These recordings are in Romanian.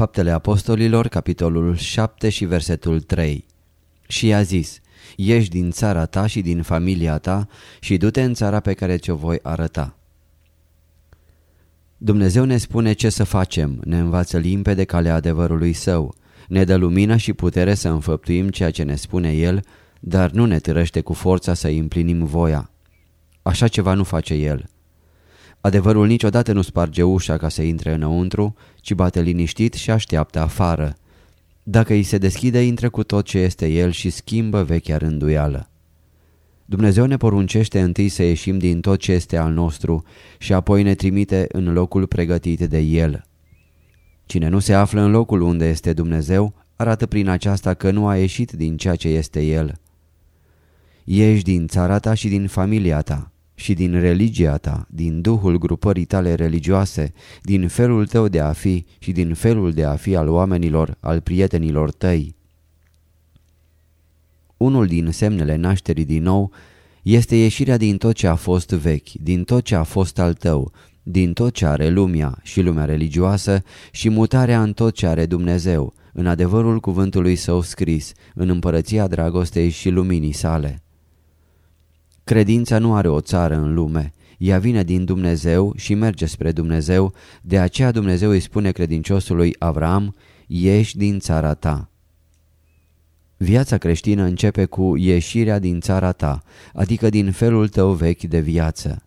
Faptele Apostolilor, capitolul 7 și versetul 3 Și i-a zis, ieși din țara ta și din familia ta și du-te în țara pe care ți-o voi arăta. Dumnezeu ne spune ce să facem, ne învață limpede calea adevărului său, ne dă lumină și putere să înfăptuim ceea ce ne spune El, dar nu ne târăște cu forța să împlinim voia. Așa ceva nu face El. Adevărul niciodată nu sparge ușa ca să intre înăuntru, ci bate liniștit și așteaptă afară. Dacă îi se deschide, intră cu tot ce este El și schimbă vechea rânduială. Dumnezeu ne poruncește întâi să ieșim din tot ce este al nostru și apoi ne trimite în locul pregătit de El. Cine nu se află în locul unde este Dumnezeu, arată prin aceasta că nu a ieșit din ceea ce este El. Ieși din țara ta și din familia ta și din religia ta, din duhul grupării tale religioase, din felul tău de a fi și din felul de a fi al oamenilor, al prietenilor tăi. Unul din semnele nașterii din nou este ieșirea din tot ce a fost vechi, din tot ce a fost al tău, din tot ce are lumea și lumea religioasă și mutarea în tot ce are Dumnezeu, în adevărul cuvântului său scris, în împărăția dragostei și luminii sale. Credința nu are o țară în lume, ea vine din Dumnezeu și merge spre Dumnezeu, de aceea Dumnezeu îi spune credinciosului Avram, ieși din țara ta. Viața creștină începe cu ieșirea din țara ta, adică din felul tău vechi de viață.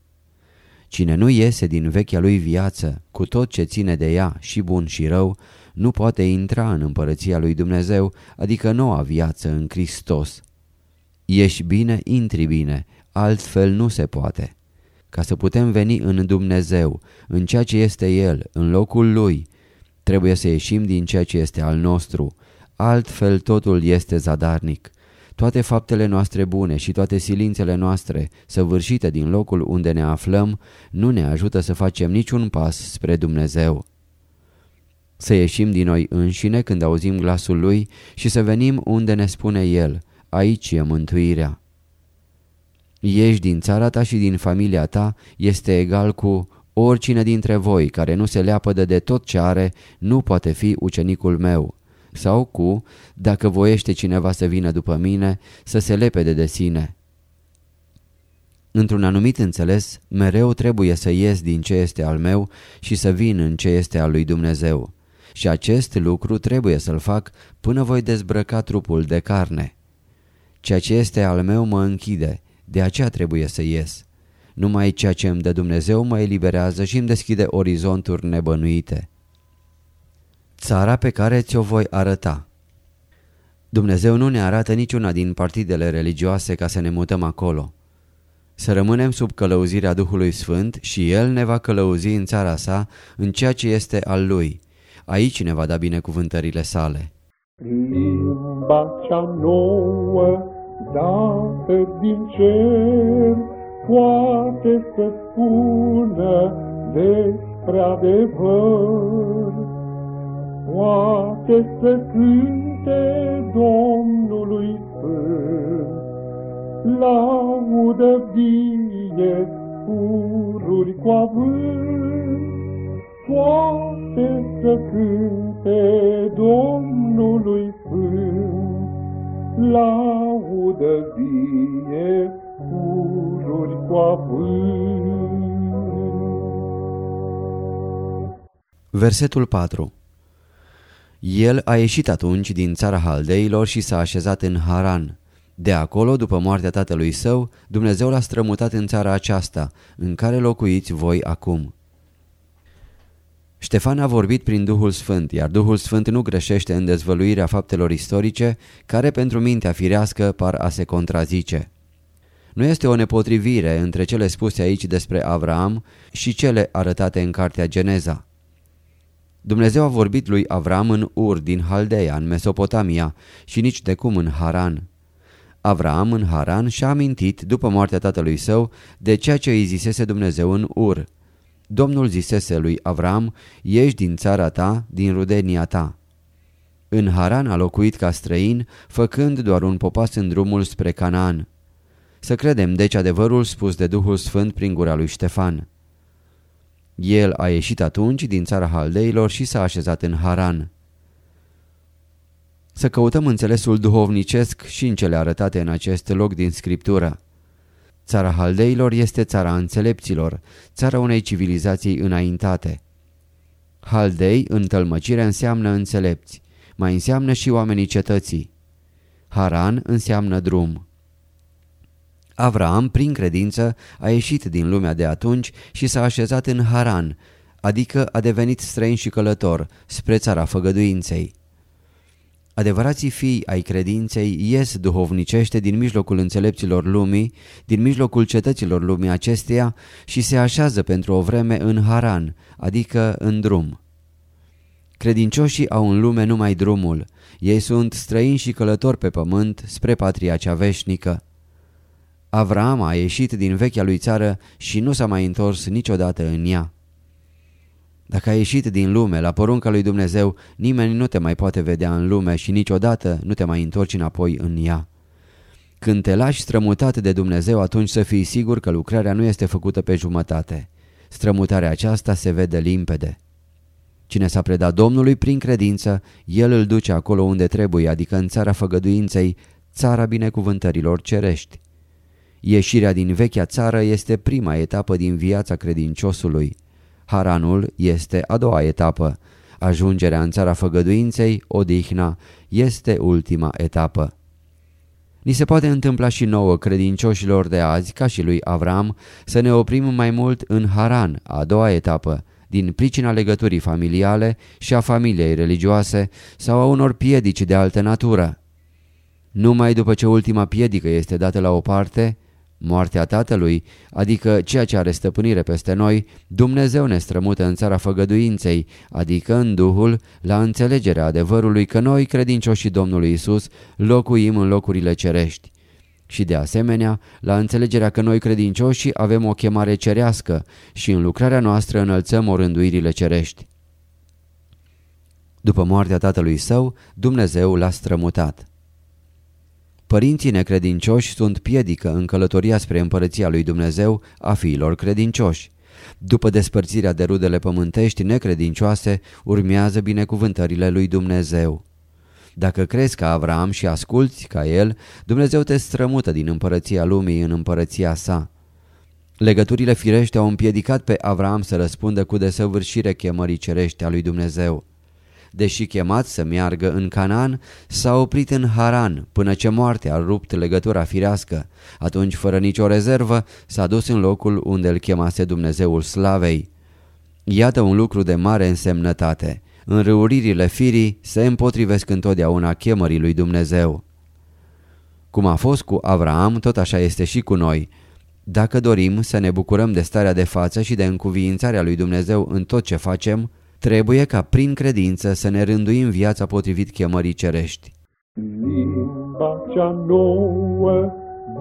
Cine nu iese din vechea lui viață, cu tot ce ține de ea, și bun și rău, nu poate intra în împărăția lui Dumnezeu, adică noua viață în Hristos. Ieși bine, intri bine, altfel nu se poate. Ca să putem veni în Dumnezeu, în ceea ce este El, în locul Lui, trebuie să ieșim din ceea ce este al nostru, altfel totul este zadarnic. Toate faptele noastre bune și toate silințele noastre, săvârșite din locul unde ne aflăm, nu ne ajută să facem niciun pas spre Dumnezeu. Să ieșim din noi înșine când auzim glasul Lui și să venim unde ne spune El, aici e mântuirea. Ieși din țara ta și din familia ta este egal cu oricine dintre voi care nu se leapădă de tot ce are nu poate fi ucenicul meu sau cu, dacă voiește cineva să vină după mine, să se lepede de sine. Într-un anumit înțeles, mereu trebuie să ies din ce este al meu și să vin în ce este al lui Dumnezeu. Și acest lucru trebuie să-l fac până voi dezbrăca trupul de carne. Ceea ce este al meu mă închide, de aceea trebuie să ies. Numai ceea ce îmi dă Dumnezeu mă eliberează și îmi deschide orizonturi nebănuite. Țara pe care ți-o voi arăta Dumnezeu nu ne arată niciuna din partidele religioase ca să ne mutăm acolo. Să rămânem sub călăuzirea Duhului Sfânt și El ne va călăuzi în țara sa, în ceea ce este al Lui. Aici ne va da binecuvântările sale. Limba cea nouă, dată din cer, poate să spună despre adevăr poate să cânte Domnului Sfânt, laudă vie pururi cu avânt, poate să cânte Domnului Sfânt, laudă vie pururi cu avânt. Versetul 4 El a ieșit atunci din țara Haldeilor și s-a așezat în Haran. De acolo, după moartea tatălui său, Dumnezeu l-a strămutat în țara aceasta, în care locuiți voi acum. Ștefan a vorbit prin Duhul Sfânt, iar Duhul Sfânt nu greșește în dezvăluirea faptelor istorice, care pentru mintea firească par a se contrazice. Nu este o nepotrivire între cele spuse aici despre Avram și cele arătate în cartea Geneza. Dumnezeu a vorbit lui Avram în Ur din Haldeia, în Mesopotamia, și nici de cum în Haran. Avram în Haran și-a amintit, după moartea tatălui său, de ceea ce îi zisese Dumnezeu în Ur. Domnul zisese lui Avram, ieși din țara ta, din rudenia ta. În Haran a locuit ca străin, făcând doar un popas în drumul spre Canaan. Să credem deci adevărul spus de Duhul Sfânt prin gura lui Ștefan. El a ieșit atunci din țara Haldeilor și s-a așezat în Haran. Să căutăm înțelesul duhovnicesc și în cele arătate în acest loc din Scriptură. Țara Haldeilor este țara înțelepților, țara unei civilizații înaintate. Haldei în tălmăcire înseamnă înțelepți, mai înseamnă și oamenii cetății. Haran înseamnă drum. Avram, prin credință, a ieșit din lumea de atunci și s-a așezat în Haran, adică a devenit străin și călător, spre țara făgăduinței. Adevărații fii ai credinței ies duhovnicește din mijlocul înțelepților lumii, din mijlocul cetăților lumii acesteia și se așează pentru o vreme în Haran, adică în drum. Credincioșii au în lume numai drumul, ei sunt străini și călători pe pământ spre patria cea veșnică. Avram a ieșit din vechea lui țară și nu s-a mai întors niciodată în ea. Dacă ai ieșit din lume la porunca lui Dumnezeu, nimeni nu te mai poate vedea în lume și niciodată nu te mai întorci înapoi în ea. Când te lași strămutat de Dumnezeu, atunci să fii sigur că lucrarea nu este făcută pe jumătate. Strămutarea aceasta se vede limpede. Cine s-a predat Domnului prin credință, El îl duce acolo unde trebuie, adică în țara făgăduinței, țara binecuvântărilor cerești. Ieșirea din vechea țară este prima etapă din viața credinciosului. Haranul este a doua etapă. Ajungerea în țara făgăduinței, odihna, este ultima etapă. Ni se poate întâmpla și nouă credincioșilor de azi, ca și lui Avram, să ne oprim mai mult în Haran, a doua etapă, din pricina legăturii familiale și a familiei religioase sau a unor piedici de altă natură. Numai după ce ultima piedică este dată la o parte, Moartea tatălui, adică ceea ce are stăpânire peste noi, Dumnezeu ne strămută în țara făgăduinței, adică în Duhul, la înțelegerea adevărului că noi, credincioșii Domnului Isus, locuim în locurile cerești. Și de asemenea, la înțelegerea că noi credincioși avem o chemare cerească și în lucrarea noastră înălțăm orânduirile cerești. După moartea tatălui său, Dumnezeu l-a strămutat. Părinții necredincioși sunt piedică în călătoria spre împărăția lui Dumnezeu a fiilor credincioși. După despărțirea de rudele pământești necredincioase, urmează binecuvântările lui Dumnezeu. Dacă crezi ca Avram și asculți ca el, Dumnezeu te strămută din împărăția lumii în împărăția sa. Legăturile firește au împiedicat pe Avram să răspundă cu desăvârșire chemării cerești a lui Dumnezeu deși chemat să meargă în Canaan, s-a oprit în Haran până ce moartea a rupt legătura firească. Atunci, fără nicio rezervă, s-a dus în locul unde îl chemase Dumnezeul Slavei. Iată un lucru de mare însemnătate. Înrăuririle firii se împotrivesc întotdeauna chemării lui Dumnezeu. Cum a fost cu Avraam, tot așa este și cu noi. Dacă dorim să ne bucurăm de starea de față și de încuviințarea lui Dumnezeu în tot ce facem, Trebuie ca prin credință să ne rânduim viața potrivit chemării cerești. Limba cea nouă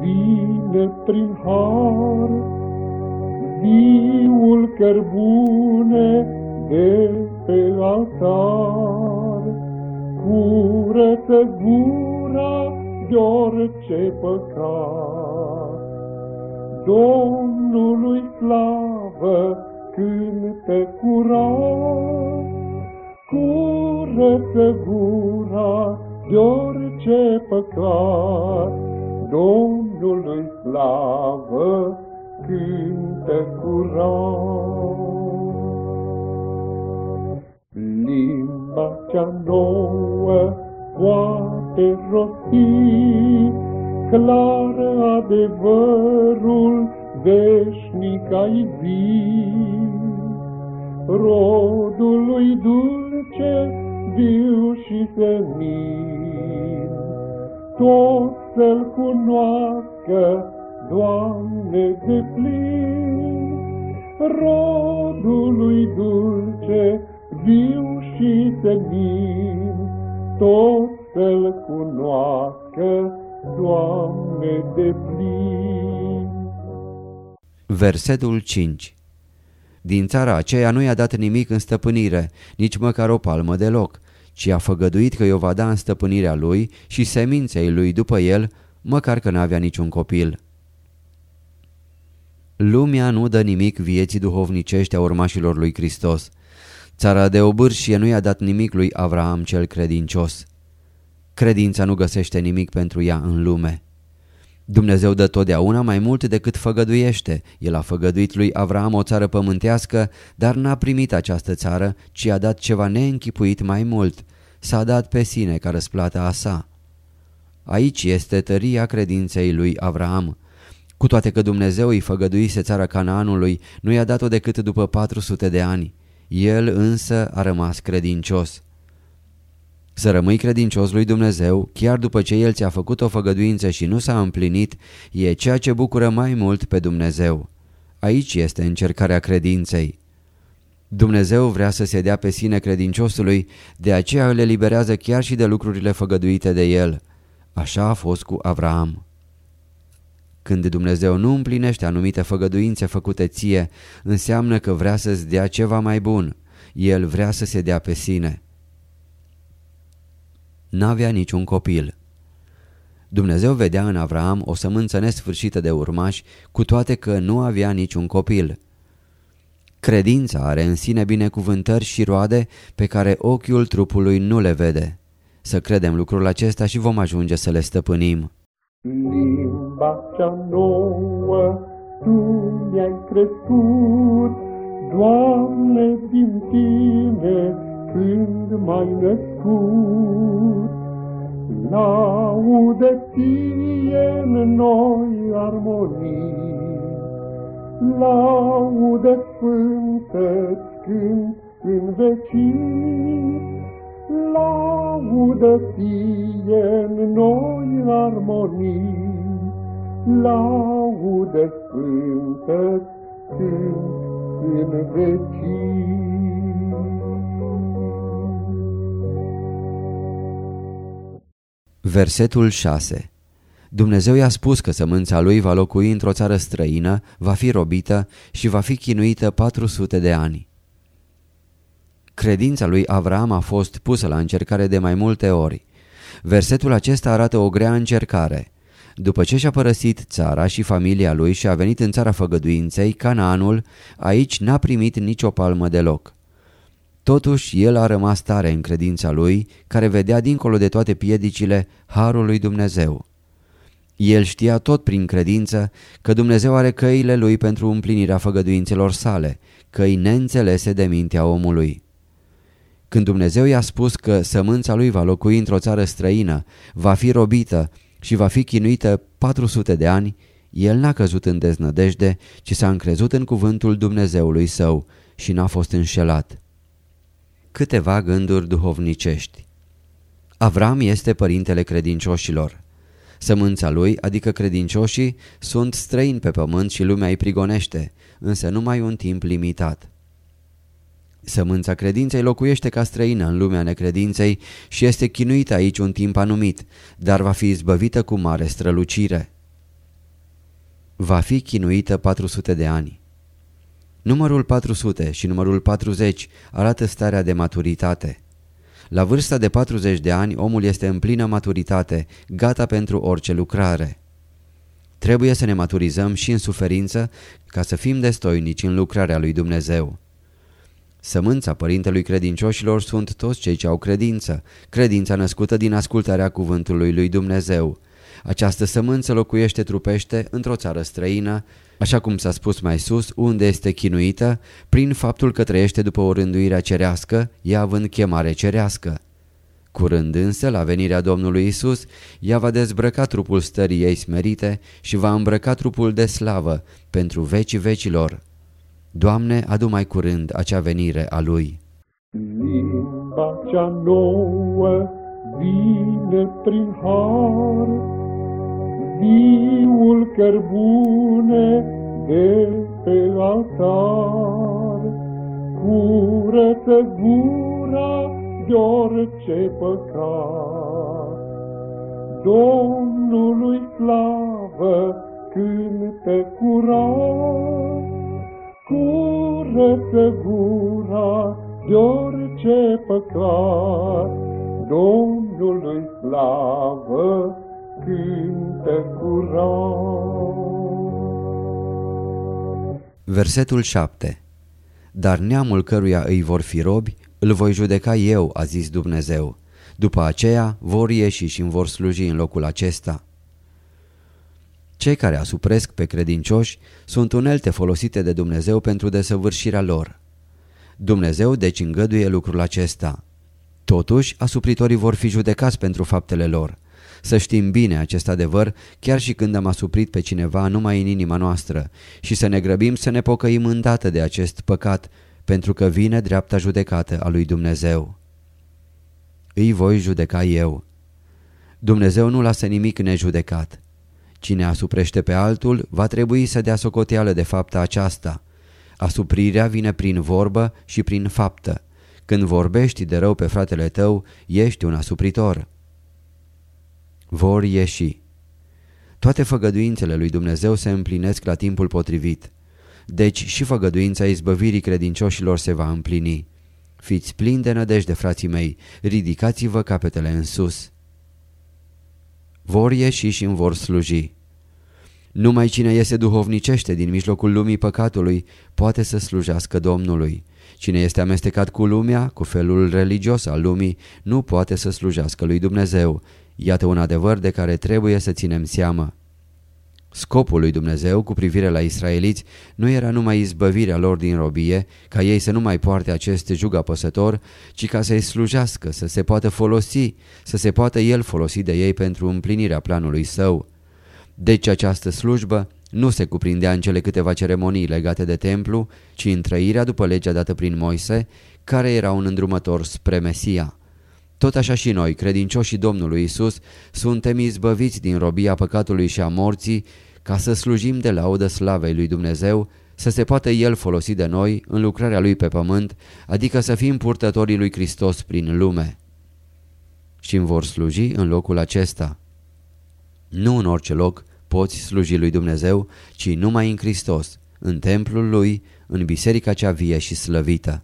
vine prin har, viul cărbune de pe altar. Curăță gura de orice păcat. Domnului slavă cântă curat, curăță gura de orice păcat. Domnului slavă cântă curat. Limba limba cea nouă poate rosti clar adevărul veșnic ai vii. Rodul lui dulce, viu și senin, tot să-l cunoască, Doamne, de plin. Rodul lui dulce, viu și senin, tot să-l cunoască, Doamne, de plin. Versetul 5 Din țara aceea nu i-a dat nimic în stăpânire, nici măcar o palmă deloc, ci a făgăduit că i-o va da în stăpânirea lui și seminței lui după el, măcar că n-avea niciun copil. Lumea nu dă nimic vieții duhovnicești a urmașilor lui Hristos. Țara de obârșie nu i-a dat nimic lui Avraam cel credincios. Credința nu găsește nimic pentru ea în lume. Dumnezeu dă totdeauna mai mult decât făgăduiește. El a făgăduit lui Avraam o țară pământească, dar n-a primit această țară, ci a dat ceva neînchipuit mai mult. S-a dat pe sine ca răsplată a sa. Aici este tăria credinței lui Avraam. Cu toate că Dumnezeu îi făgăduise țara Canaanului, nu i-a dat-o decât după 400 de ani. El însă a rămas credincios. Să rămâi credincios lui Dumnezeu, chiar după ce El ți-a făcut o făgăduință și nu s-a împlinit, e ceea ce bucură mai mult pe Dumnezeu. Aici este încercarea credinței. Dumnezeu vrea să se dea pe sine credinciosului, de aceea îl eliberează chiar și de lucrurile făgăduite de el. Așa a fost cu Avraam. Când Dumnezeu nu împlinește anumite făgăduințe făcute ție, înseamnă că vrea să-ți dea ceva mai bun. El vrea să se dea pe sine n-avea niciun copil. Dumnezeu vedea în Avraam o sămânță nesfârșită de urmași, cu toate că nu avea niciun copil. Credința are în sine binecuvântări și roade pe care ochiul trupului nu le vede. Să credem lucrul acesta și vom ajunge să le stăpânim. Limba cea nouă Tu mi-ai crescut, Doamne, din Tine când m-ai născut. Laudă ție în noi armonii, Laudă sfântă când în vecii, Laudă ție în noi armonii, Laudă sfântă când în vecii. Versetul 6 Dumnezeu i-a spus că sămânța lui va locui într-o țară străină, va fi robită și va fi chinuită 400 de ani. Credința lui Avram a fost pusă la încercare de mai multe ori. Versetul acesta arată o grea încercare. După ce și-a părăsit țara și familia lui și a venit în țara făgăduinței, Canaanul, aici n-a primit nicio palmă deloc. Totuși, el a rămas tare în credința lui, care vedea dincolo de toate piedicile harul lui Dumnezeu. El știa tot prin credință că Dumnezeu are căile lui pentru împlinirea făgăduințelor sale, căi neînțelese de mintea omului. Când Dumnezeu i-a spus că sămânța lui va locui într-o țară străină, va fi robită și va fi chinuită 400 de ani, el n-a căzut în deznădejde, ci s-a încrezut în cuvântul Dumnezeului său și n-a fost înșelat câteva gânduri duhovnicești. Avram este părintele credincioșilor. Sămânța lui, adică credincioșii, sunt străini pe pământ și lumea îi prigonește, însă numai un timp limitat. Sămânța credinței locuiește ca străină în lumea necredinței și este chinuită aici un timp anumit, dar va fi izbăvită cu mare strălucire. Va fi chinuită 400 de ani. Numărul 400 și numărul 40 arată starea de maturitate. La vârsta de 40 de ani, omul este în plină maturitate, gata pentru orice lucrare. Trebuie să ne maturizăm și în suferință ca să fim destoinici în lucrarea lui Dumnezeu. Sămânța părintelui credincioșilor sunt toți cei ce au credință, credința născută din ascultarea cuvântului lui Dumnezeu. Această sămânță locuiește trupește într-o țară străină, așa cum s-a spus mai sus, unde este chinuită, prin faptul că trăiește după o rânduire cerească, ea având chemare cerească. Curând însă, la venirea Domnului Isus, ea va dezbrăca trupul stării ei smerite și va îmbrăca trupul de slavă pentru vecii vecilor. Doamne, adu mai curând acea venire a Lui. Limba cea nouă vine prin har, viul cărbune de pe altar, curăță gura de orice păcat. Domnului slavă cântă curat, curăță gura de orice păcat. Domnului slavă cântă curat. Versetul 7 Dar neamul căruia îi vor fi robi îl voi judeca eu, a zis Dumnezeu. După aceea vor ieși și îmi vor sluji în locul acesta. Cei care asupresc pe credincioși sunt unelte folosite de Dumnezeu pentru desăvârșirea lor. Dumnezeu deci îngăduie lucrul acesta. Totuși, asupritorii vor fi judecați pentru faptele lor. Să știm bine acest adevăr chiar și când am asuprit pe cineva numai în inima noastră și să ne grăbim să ne pocăim îndată de acest păcat pentru că vine dreapta judecată a lui Dumnezeu. Îi voi judeca eu. Dumnezeu nu lasă nimic nejudecat. Cine asuprește pe altul va trebui să dea socoteală de fapta aceasta. Asuprirea vine prin vorbă și prin faptă. Când vorbești de rău pe fratele tău, ești un asupritor. Vor ieși. Toate făgăduințele lui Dumnezeu se împlinesc la timpul potrivit. Deci și făgăduința izbăvirii credincioșilor se va împlini. Fiți plini de nădejde, frații mei, ridicați-vă capetele în sus. Vor ieși și îmi vor sluji. Numai cine iese duhovnicește din mijlocul lumii păcatului poate să slujească Domnului. Cine este amestecat cu lumea, cu felul religios al lumii, nu poate să slujească lui Dumnezeu. Iată un adevăr de care trebuie să ținem seamă. Scopul lui Dumnezeu cu privire la israeliți nu era numai izbăvirea lor din robie, ca ei să nu mai poarte acest jug apăsător, ci ca să-i slujească, să se poată folosi, să se poată el folosi de ei pentru împlinirea planului său. Deci această slujbă nu se cuprindea în cele câteva ceremonii legate de templu, ci în trăirea după legea dată prin Moise, care era un îndrumător spre Mesia. Tot așa și noi, credincioșii Domnului Isus, suntem izbăviți din robia păcatului și a morții ca să slujim de laudă slavei lui Dumnezeu, să se poată El folosi de noi în lucrarea Lui pe pământ, adică să fim purtătorii Lui Hristos prin lume. Și îmi vor sluji în locul acesta. Nu în orice loc poți sluji Lui Dumnezeu, ci numai în Hristos, în templul Lui, în biserica cea vie și slăvită.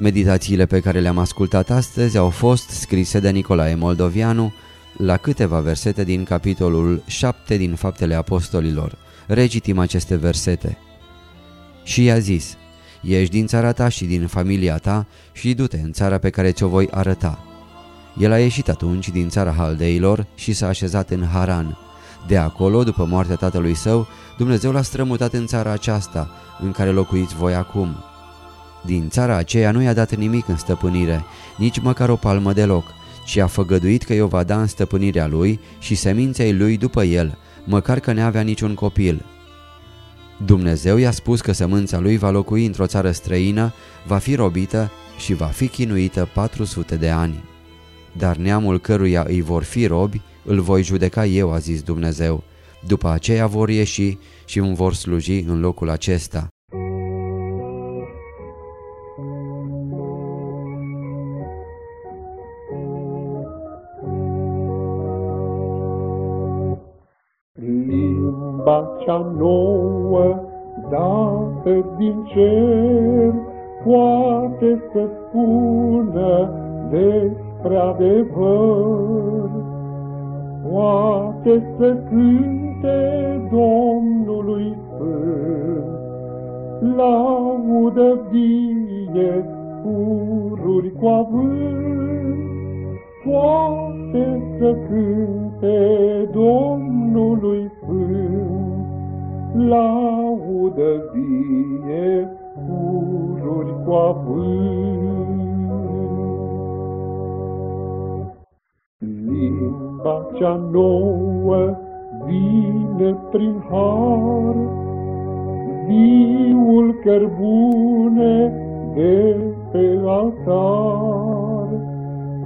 Meditațiile pe care le-am ascultat astăzi au fost scrise de Nicolae Moldovianu la câteva versete din capitolul 7 din Faptele Apostolilor. Recitim aceste versete. Și i-a zis, ieși din țara ta și din familia ta și du-te în țara pe care ți-o voi arăta. El a ieșit atunci din țara Haldeilor și s-a așezat în Haran. De acolo, după moartea tatălui său, Dumnezeu l-a strămutat în țara aceasta, în care locuiți voi acum din țara aceea nu i-a dat nimic în stăpânire, nici măcar o palmă deloc, ci a făgăduit că i-o va da în stăpânirea lui și seminței lui după el, măcar că ne-avea niciun copil. Dumnezeu i-a spus că sămânța lui va locui într-o țară străină, va fi robită și va fi chinuită 400 de ani. Dar neamul căruia îi vor fi robi, îl voi judeca eu, a zis Dumnezeu. După aceea vor ieși și îmi vor sluji în locul acesta. Limba cea nouă dată din cer poate să spună despre adevăr. Poate să cânte Domnului Sfânt laudă vie, pururi cu avânt, poate să cânte Domnului Sfânt, laudă vie, pururi cu avânt. Limba cea nouă vine prin har, viul cărbune de pe altar.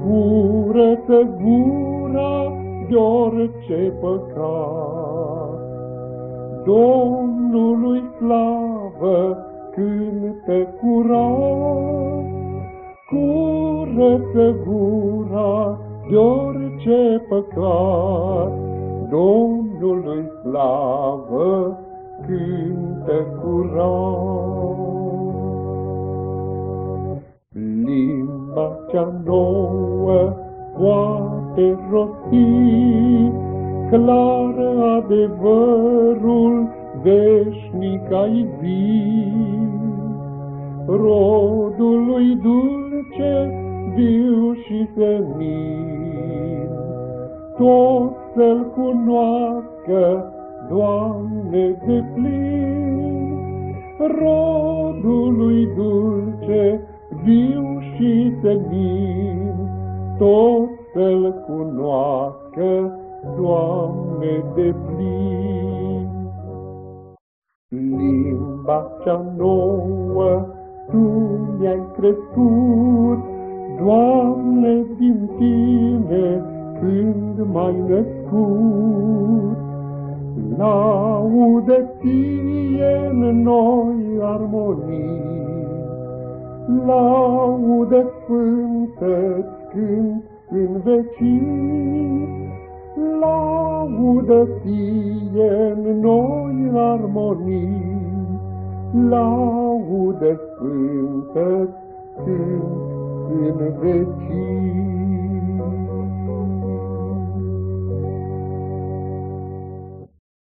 Curăță gura de orice păcat. Domnului slavă cântă curat, curăță gura de orice păcat. Domnului slavă cântă curat. Limba cea nouă poate rosti, clar adevărul veșnic ai vii. Rodul lui dulce, viu și senin, tot să-l cunoască, Doamne, de plin. Rodul lui dulce, viu și senin, tot să-l cunoască, Doamne, de plin. Limba cea nouă, Tu mi-ai crescut, Doamne, din Tine, când m-ai născut. Laudă Ție în noi armonii, Laudă Sfântă-ți cânt în vecii, Laudă Ție în noi armonii, Laudă Sfântă-ți cânt în vecii.